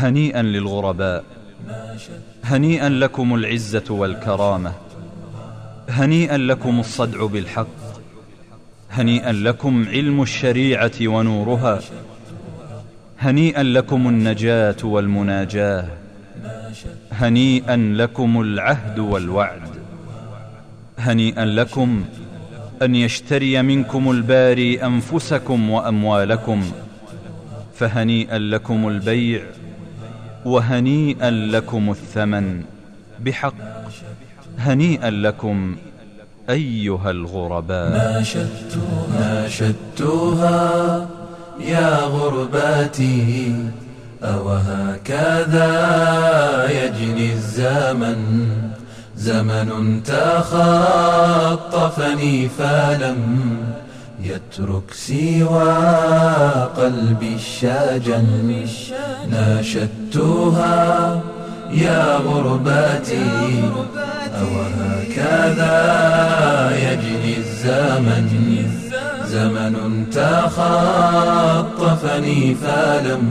هنيئا للغرباء. هنيئا لكم العزة والكرامة. هنيئا لكم الصدع بالحق. هنيئا لكم علم الشريعة ونورها. هنيئا لكم النجاة والمناجاة. هنيئا لكم العهد والوعد. هنيئا لكم أن يشتري منكم الباري أنفسكم وأموالكم. فهنيئا لكم البيع وهنيئا لكم الثمن بحق. هنيئا لكم أيها الغرباء. ناشدتها ناشدتها يا غرباتي. أوهكذا يجني الزمن زمن تخطفني فلم. يترك سوى قلبي الشاجن. ناشدتها يا غرباتي. أوهكذا يجني الزمن. زمن تخطفني فلم.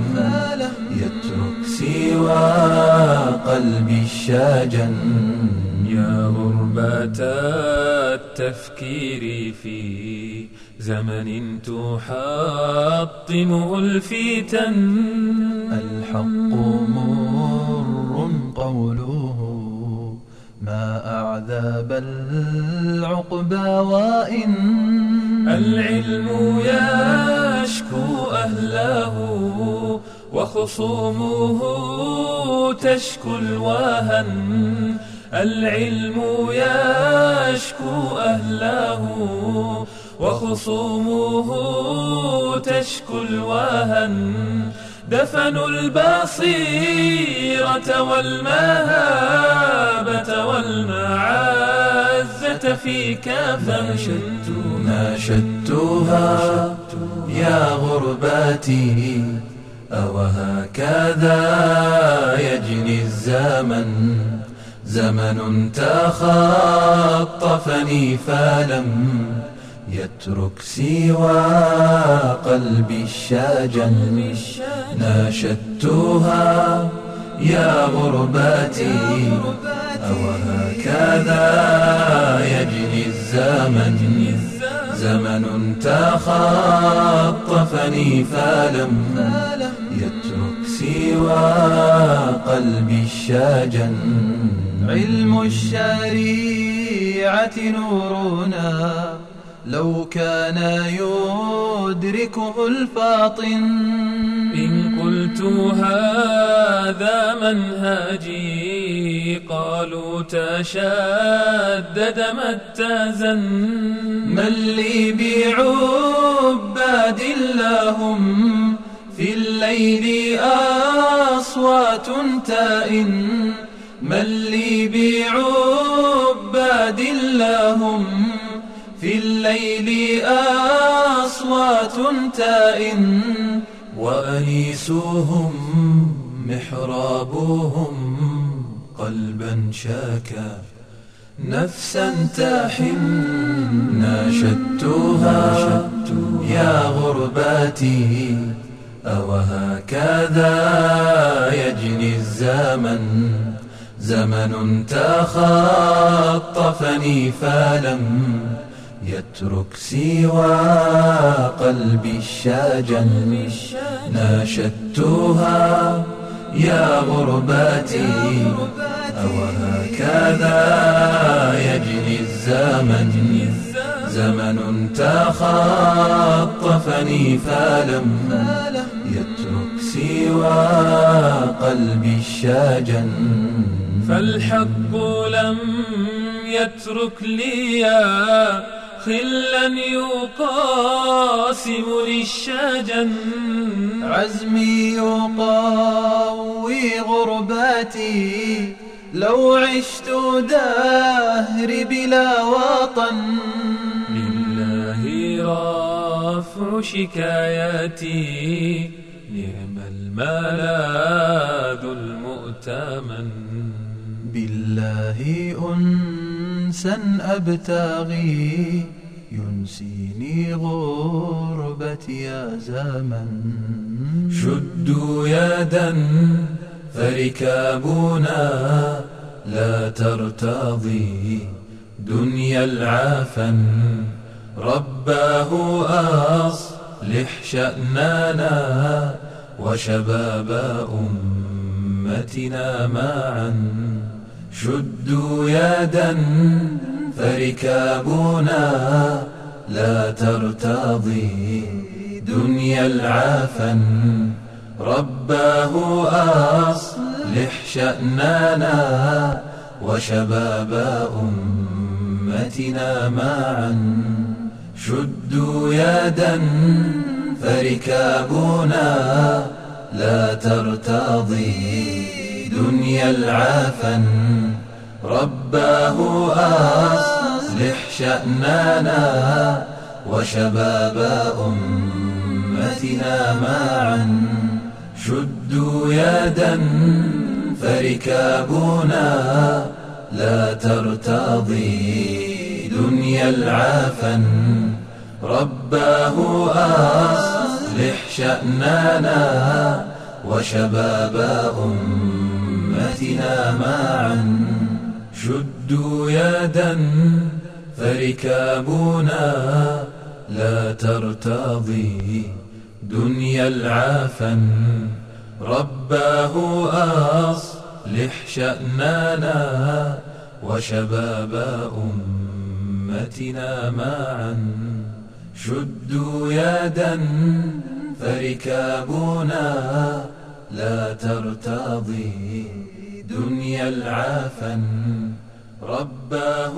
يترك سوى قلبي الشاجن. يا غربة التفكير في زمن تحطمه الفتن الحق مر قوله ما أعذب العقبى وإن. العلم يشكو أهله وخصومه تشكو الوهن. العلم يشكو أهله وخصومه تشكو الوهن. دفنوا البصيرة والمهابة والمعزة في كفن. ناشدتها يا غرباتي أوهكذا يجني الزمن. زمن تخطفني فلم يترك سوى قلبي الشاجن ناشدتها يا غرباتي أوهكذا يجني الزمن. زمن تخطفني فلم يترك سوى قلبي الشاجن علم الشريعة نورنا. لو كان يدركه الفاطن. إن قلت هذا منهجي قالوا تشدد ما اتزن. من لي بعباد لهم في الليل أصوات تائن. لهم في الليل أصوات تائن وأنيسهم محرابهم قلبا شاكا نفسا تحن ناشدتها يا غرباتي أوهكذا يجني الزمن زمن تخطفني فلم يترك سوى قلبي الشاجن ناشدتها يا غرباتي أوهكذا يجني الزمن. زمن تخطفني فلم يترك سوى قلبي الشاجن فالحق لم يترك لي خلا يقاسم للشجن. عزمي يقوي غرباتي. لو عشت دهري بلا وطن. لله رفع شكاياتي. نعم الملاذ المؤتمن. بالله أنسا أبتغي ينسيني غربتي يا زمن شدوا يدا فركابنا لا ترتضي دنيا العافن رباه أصلح شأننا وشباب أمتنا معا. شدوا يدا فركابنا لا ترتضي دنيا العافن رباه أصلح شأننا وشباب أمتنا معا. شدوا يدا فركابنا لا ترتضي دنيا العافن رباه أصلح شأننا وشباب أمتنا معا. شدوا يدا فركابنا. لا ترتضي دنيا العافن رباه أصلح شأننا وشباب أمتنا معا. شدوا يدا فركابنا لا ترتضي دنيا العافن رباه أصلح شأننا وشباب أمتنا معا. شدوا يدا فركابنا لا ترتضي دنيا العافن رباه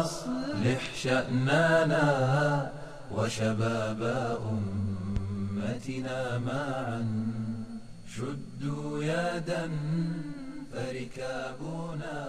أصلح شأننا وشباب أمتنا معا. شدوا يدا فركابنا.